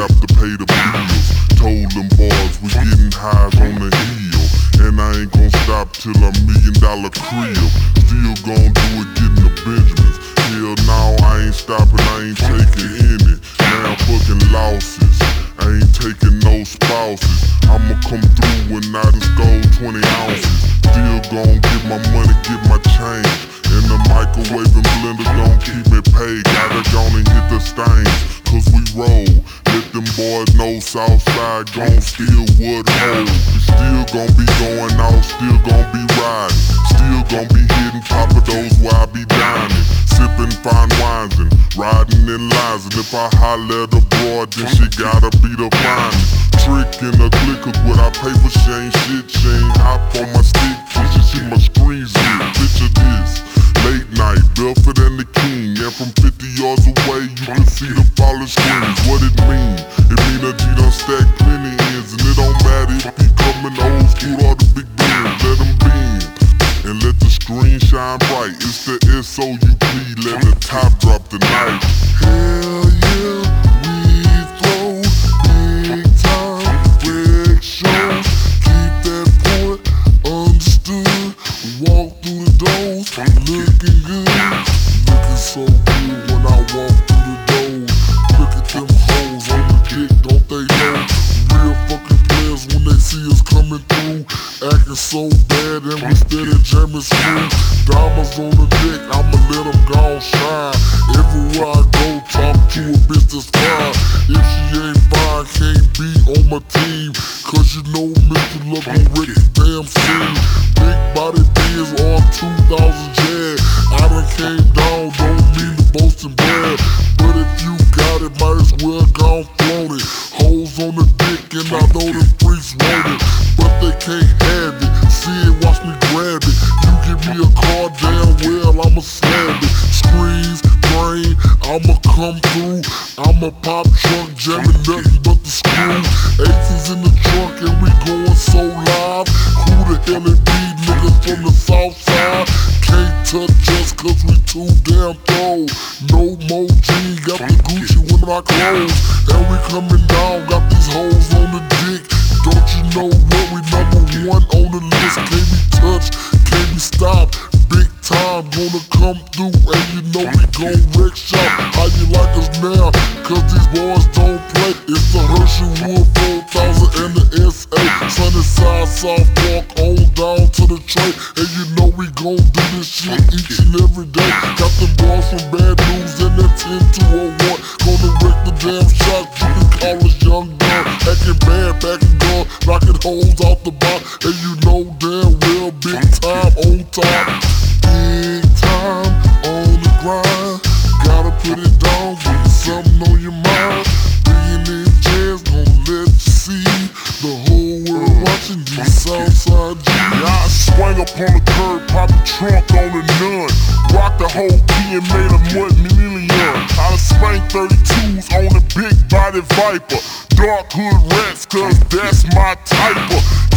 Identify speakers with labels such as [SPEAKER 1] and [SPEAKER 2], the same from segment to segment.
[SPEAKER 1] rap to pay the bills. Told them boys we getting highs on the hill. And I ain't gon' stop till a million dollar crib. Still gon' do it getting the Benjamins. Hell now I ain't stopping, I ain't taking any. Now fucking losses. I ain't taking no spouses. I'ma come through when I done stole 20 ounces. Still gon' get my money, get my change. The microwave and blender gon' keep me paid. Gotta go and hit the stains, cause we roll. Let them boys know Southside gon' steal wood hole. We still gon' be going out, still gon' be riding. Still gon' be hitting top of those while I be dining. Sipping fine wines and riding in lines. And if I holler at a broad, then she gotta be the finest. Trick in a clicker with our paper, she ain't shit. She ain't hop on my stick, she my screens lit. Picture this. Night, Belford and the King And from 50 yards away, you can see the falling screens What it mean? It mean
[SPEAKER 2] them shine. Everywhere I go, talk to a bitch that's fine. If she ain't fine, can't be on my team. Cause you know Mr. Love will wreck the damn scene. Big body Benz on 2000 Jag. I done came down, don't mean to boast and Who the hell it niggas from the south side? Can't touch us cause we too damn throw. No more G, got the Gucci with my clothes. And we coming down, got these hoes on the dick. Don't you know what we number one on the list? Can't be touched, can't be stopped. Big time, gonna come through, and you know we gon' wreck shop. How you like us now? Cause these boys don't play. It's the Herschel Wood 4000 and the. Sunnyside, South Park, on down to the tray. And you know we gon' do this shit each and every day. Got them boys from Bad News and that 10201. Gonna wreck the damn shop. You can call us Young Gun. Acting bad, packing gun, knocking holes off the bar. And you know damn well, big time on top. Big time on the grind. Gotta put it down, get something on your mind.
[SPEAKER 1] On the curb, pop the trunk on the nun. Rock the whole key and made a million. I done spanked 32s on a big body Viper. Dark hood rats, cause that's my type.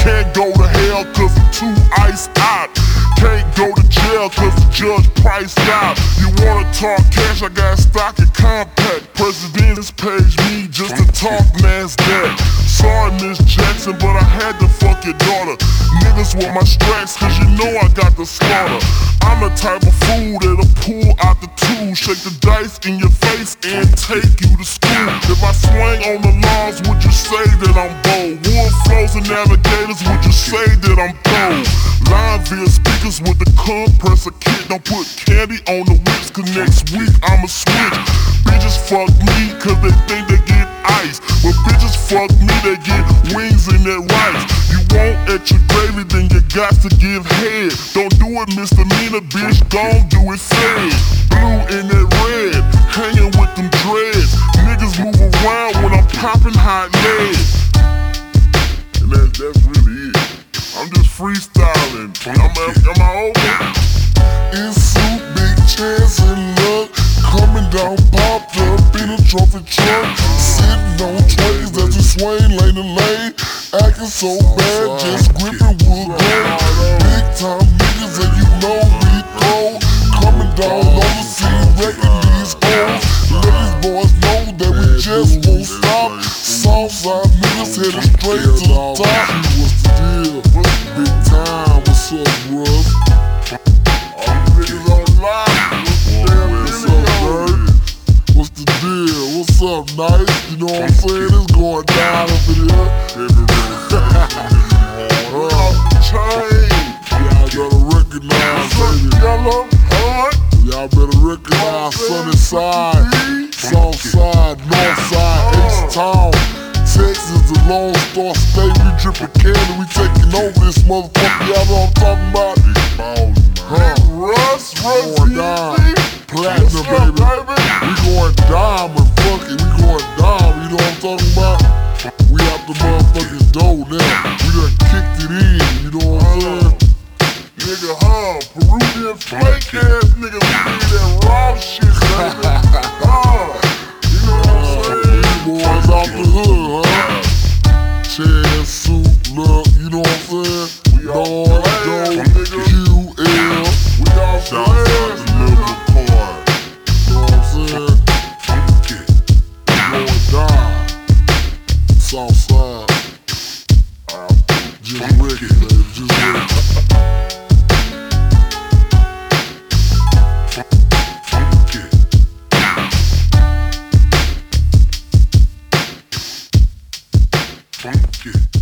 [SPEAKER 1] Can't go to hell cause I'm too iced out. Can't go to jail cause the judge priced out. You wanna talk cash, I got stock and Compaq. President's page me just to talk NASDAQ. Sorry, Miss Jackson, but I had to fuck your daughter. With my stripes, cause you know I got the slaughter. I'm the type of fool that'll pull out the tool, shake the dice in your face, and take you to school. If I swing on the laws, would you say that I'm bold? Wood flows and navigators, would you say that I'm bold? Line via speakers with the compressor kit. Don't put candy on the whips, cause next week I'ma switch. Bitches fuck me, cause they think they get ice. But bitches fuck me, they get wings in their rice. You want extra gravy, then you got to give head. Don't do it misdemeanor, bitch, gon' do it fed. Blue in that red, hanging with them dreads. Niggas move around when I'm popping hot lead. And that's, that's really it. I'm just freestyling. Am I, am I over?
[SPEAKER 2] In suit, big chance and luck. Coming down, popped up in a trophy truck. Sitting on trays as we swing lane to lane acting so bad, just gripping wood grain. Big time niggas and you know we cold. Coming down on the scene, wrecking these hoes. Let these boys know that we just won't stop. Southside niggas headed straight to the top. What's the deal?
[SPEAKER 1] Big time, what's
[SPEAKER 2] up, bruh?
[SPEAKER 1] I'm niggas on live. What's up, nerd?
[SPEAKER 2] What's the deal? What's up, nice? You know what I'm saying? It's going down over here.
[SPEAKER 1] Yellow.
[SPEAKER 2] Y'all better recognize sunny side, south side, north side, H-Town. Texas, the Lone Star State, we drippin' candy, we taking over this motherfucker, y'all know what I'm talking about? Huh?
[SPEAKER 1] Russ, Russ,
[SPEAKER 2] Going down, platinum, baby. We going diamond, fuck it, we going diamond, you know what I'm talking about? We out the motherfucking door now, we done kicked it in,
[SPEAKER 1] Nigga, huh? Peruvian flake ass nigga, need that raw shit, baby. Funky.